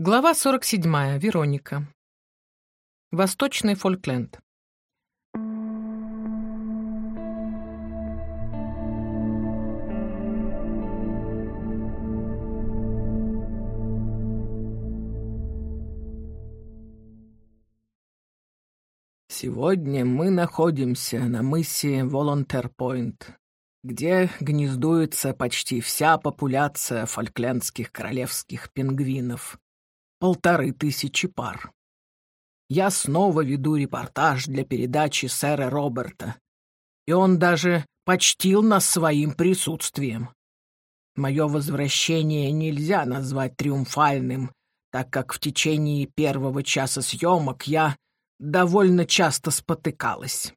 Глава 47. Вероника. Восточный Фолкленд. Сегодня мы находимся на мысе Волонтер-Пойнт, где гнездуется почти вся популяция фольклендских королевских пингвинов. Полторы тысячи пар. Я снова веду репортаж для передачи сэра Роберта, и он даже почтил нас своим присутствием. Мое возвращение нельзя назвать триумфальным, так как в течение первого часа съемок я довольно часто спотыкалась.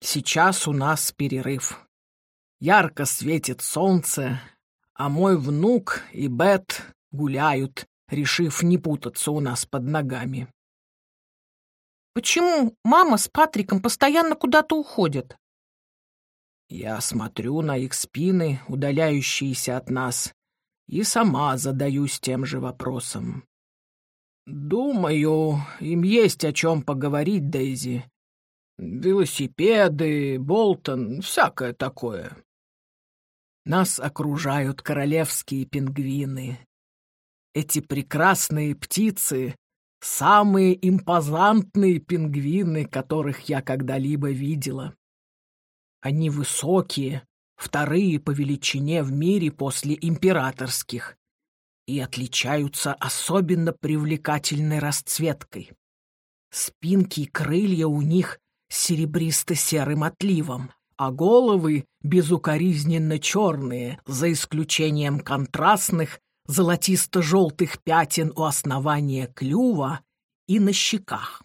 Сейчас у нас перерыв. Ярко светит солнце, а мой внук и Бет гуляют, решив не путаться у нас под ногами. «Почему мама с Патриком постоянно куда-то уходят?» Я смотрю на их спины, удаляющиеся от нас, и сама задаюсь тем же вопросом. Думаю, им есть о чем поговорить, Дейзи. Велосипеды, Болтон, всякое такое. Нас окружают королевские пингвины. Эти прекрасные птицы — самые импозантные пингвины, которых я когда-либо видела. Они высокие, вторые по величине в мире после императорских, и отличаются особенно привлекательной расцветкой. Спинки и крылья у них серебристо-серым отливом, а головы безукоризненно черные, за исключением контрастных золотисто-желтых пятен у основания клюва и на щеках.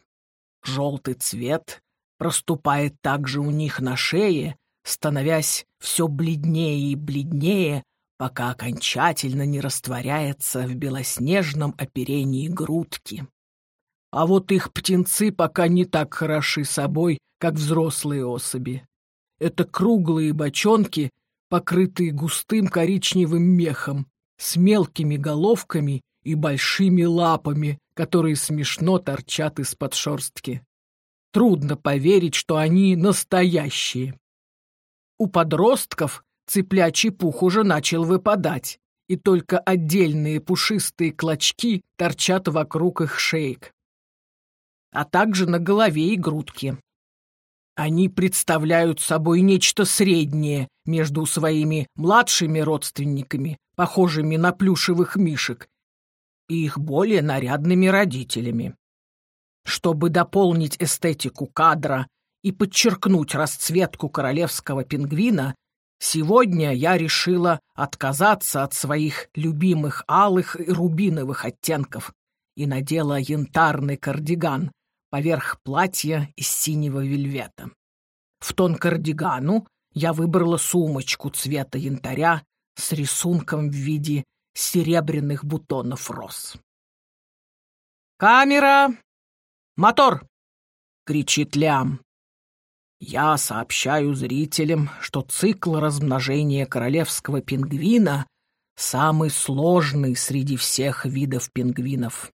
Желтый цвет проступает также у них на шее, становясь все бледнее и бледнее, пока окончательно не растворяется в белоснежном оперении грудки. А вот их птенцы пока не так хороши собой, как взрослые особи. Это круглые бочонки, покрытые густым коричневым мехом, с мелкими головками и большими лапами, которые смешно торчат из-под шерстки. Трудно поверить, что они настоящие. У подростков цыплячий пух уже начал выпадать, и только отдельные пушистые клочки торчат вокруг их шеек, а также на голове и грудке. Они представляют собой нечто среднее между своими младшими родственниками, похожими на плюшевых мишек, и их более нарядными родителями. Чтобы дополнить эстетику кадра и подчеркнуть расцветку королевского пингвина, сегодня я решила отказаться от своих любимых алых и рубиновых оттенков и надела янтарный кардиган, поверх платья из синего вельвета. В тон кардигану я выбрала сумочку цвета янтаря с рисунком в виде серебряных бутонов роз. «Камера! Мотор!» — кричит Лям. Я сообщаю зрителям, что цикл размножения королевского пингвина самый сложный среди всех видов пингвинов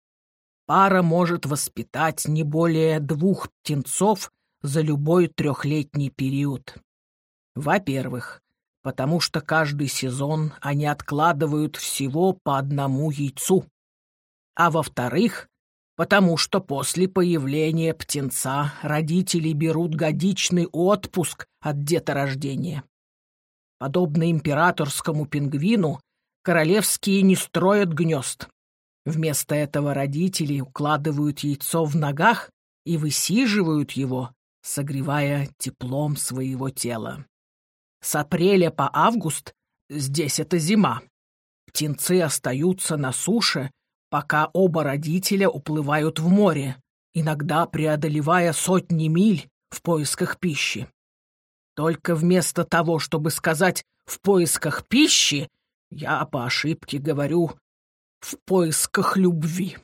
пара может воспитать не более двух птенцов за любой трехлетний период. Во-первых, потому что каждый сезон они откладывают всего по одному яйцу. А во-вторых, потому что после появления птенца родители берут годичный отпуск от деторождения. Подобно императорскому пингвину, королевские не строят гнезд, Вместо этого родители укладывают яйцо в ногах и высиживают его, согревая теплом своего тела. С апреля по август здесь это зима. Птенцы остаются на суше, пока оба родителя уплывают в море, иногда преодолевая сотни миль в поисках пищи. Только вместо того, чтобы сказать «в поисках пищи», я по ошибке говорю в поисках любви.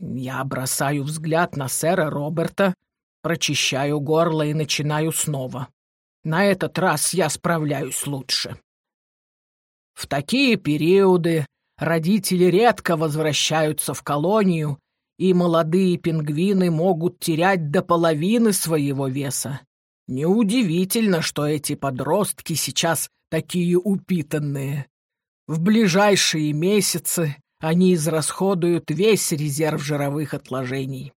Я бросаю взгляд на сэра Роберта, прочищаю горло и начинаю снова. На этот раз я справляюсь лучше. В такие периоды родители редко возвращаются в колонию, и молодые пингвины могут терять до половины своего веса. Неудивительно, что эти подростки сейчас такие упитанные. В ближайшие месяцы они израсходуют весь резерв жировых отложений.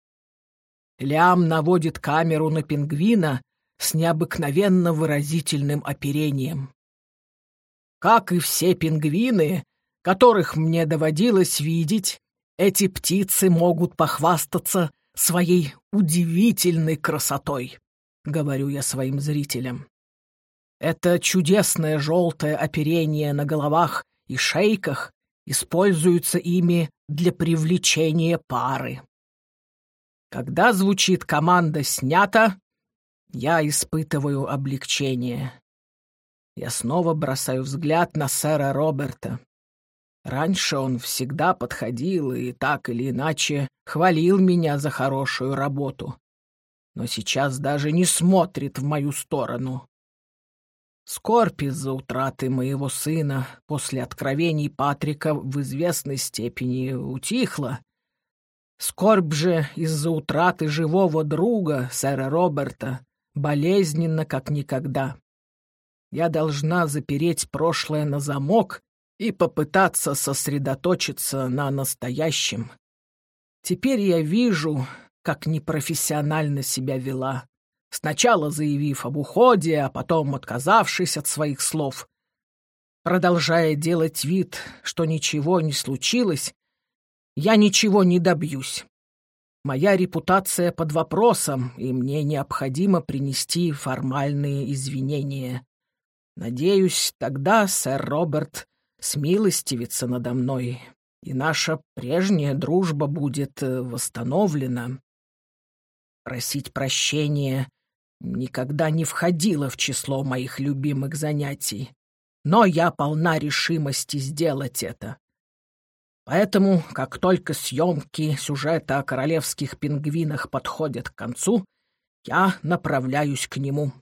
Лям наводит камеру на пингвина с необыкновенно выразительным оперением. Как и все пингвины, которых мне доводилось видеть, эти птицы могут похвастаться своей удивительной красотой, говорю я своим зрителям. Это чудесное желтое оперение на головах и шейках используется ими для привлечения пары. Когда звучит команда «снято», я испытываю облегчение. Я снова бросаю взгляд на сэра Роберта. Раньше он всегда подходил и так или иначе хвалил меня за хорошую работу. Но сейчас даже не смотрит в мою сторону. Скорбь из-за утраты моего сына после откровений Патрика в известной степени утихла. Скорбь же из-за утраты живого друга, сэра Роберта, болезненно, как никогда. Я должна запереть прошлое на замок и попытаться сосредоточиться на настоящем. Теперь я вижу, как непрофессионально себя вела, сначала заявив об уходе, а потом отказавшись от своих слов. Продолжая делать вид, что ничего не случилось, я ничего не добьюсь. Моя репутация под вопросом, и мне необходимо принести формальные извинения. Надеюсь, тогда сэр Роберт смилостивится надо мной, и наша прежняя дружба будет э, восстановлена. Просить прощения никогда не входило в число моих любимых занятий, но я полна решимости сделать это. Поэтому, как только съемки сюжета о королевских пингвинах подходят к концу, я направляюсь к нему.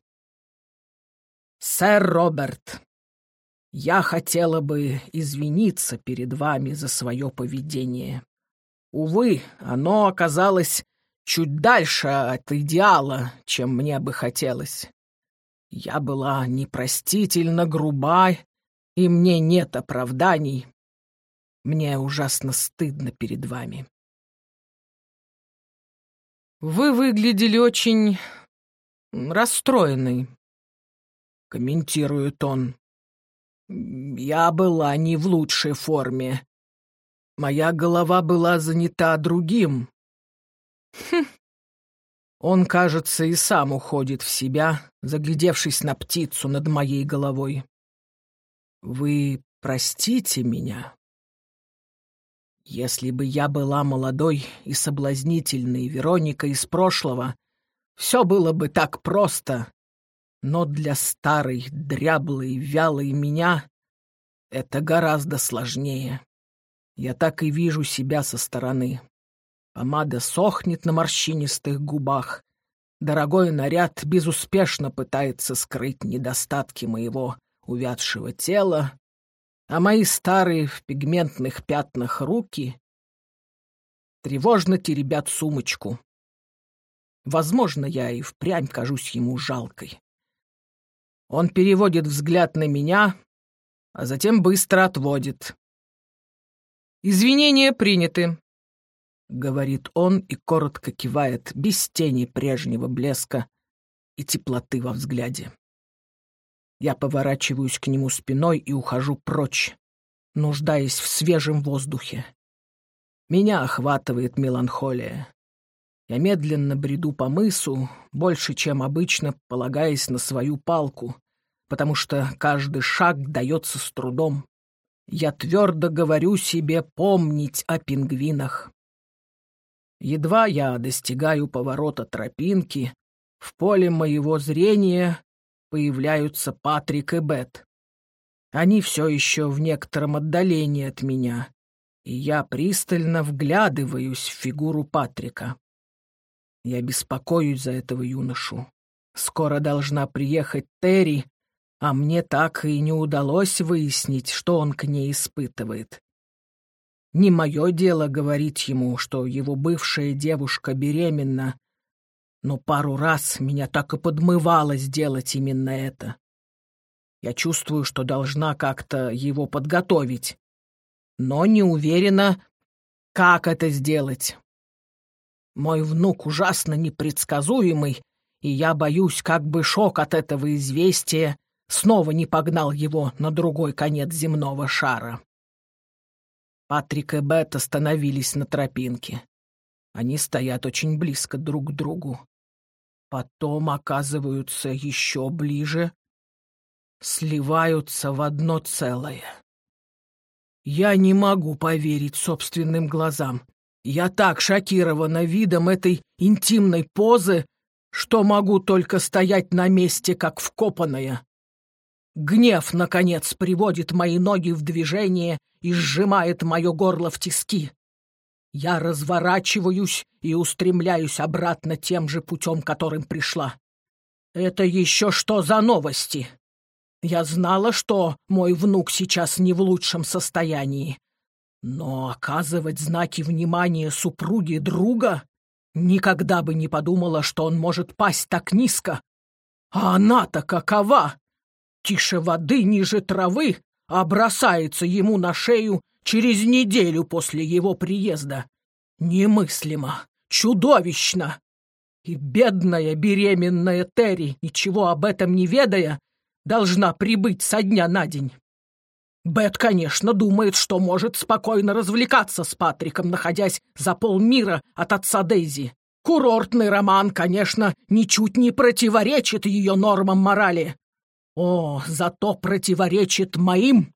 «Сэр Роберт, я хотела бы извиниться перед вами за свое поведение. Увы, оно оказалось чуть дальше от идеала, чем мне бы хотелось. Я была непростительно груба, и мне нет оправданий, мне ужасно стыдно перед вами. Вы выглядели очень расстроенный, комментирует он. Я была не в лучшей форме. Моя голова была занята другим. Хм. Он, кажется, и сам уходит в себя, заглядевшись на птицу над моей головой. Вы простите меня? Если бы я была молодой и соблазнительной Вероникой из прошлого, все было бы так просто. Но для старой, дряблой, вялой меня это гораздо сложнее. Я так и вижу себя со стороны. Помада сохнет на морщинистых губах. Дорогой наряд безуспешно пытается скрыть недостатки моего увядшего тела, а мои старые в пигментных пятнах руки тревожно теребят сумочку. Возможно, я и впрямь кажусь ему жалкой. Он переводит взгляд на меня, а затем быстро отводит. «Извинения приняты», — говорит он и коротко кивает, без тени прежнего блеска и теплоты во взгляде. Я поворачиваюсь к нему спиной и ухожу прочь, нуждаясь в свежем воздухе. Меня охватывает меланхолия. Я медленно бреду по мысу, больше, чем обычно, полагаясь на свою палку, потому что каждый шаг дается с трудом. Я твердо говорю себе помнить о пингвинах. Едва я достигаю поворота тропинки, в поле моего зрения появляются Патрик и Бет. Они все еще в некотором отдалении от меня, и я пристально вглядываюсь в фигуру Патрика. Я беспокоюсь за этого юношу. Скоро должна приехать Терри, а мне так и не удалось выяснить, что он к ней испытывает. Не мое дело говорить ему, что его бывшая девушка беременна, но пару раз меня так и подмывало сделать именно это. Я чувствую, что должна как-то его подготовить, но не уверена, как это сделать. Мой внук ужасно непредсказуемый, и я боюсь, как бы шок от этого известия снова не погнал его на другой конец земного шара. Патрик и Бет остановились на тропинке. Они стоят очень близко друг к другу. Потом оказываются еще ближе, сливаются в одно целое. Я не могу поверить собственным глазам. Я так шокирована видом этой интимной позы, что могу только стоять на месте, как вкопанная. Гнев, наконец, приводит мои ноги в движение и сжимает мое горло в тиски. Я разворачиваюсь и устремляюсь обратно тем же путем, которым пришла. Это еще что за новости? Я знала, что мой внук сейчас не в лучшем состоянии. Но оказывать знаки внимания супруге друга никогда бы не подумала, что он может пасть так низко. А она-то какова? Тише воды, ниже травы, а бросается ему на шею через неделю после его приезда. Немыслимо, чудовищно. И бедная беременная Терри, ничего об этом не ведая, должна прибыть со дня на день. Бет, конечно, думает, что может спокойно развлекаться с Патриком, находясь за полмира от отца Дейзи. Курортный роман, конечно, ничуть не противоречит ее нормам морали. О, зато противоречит моим.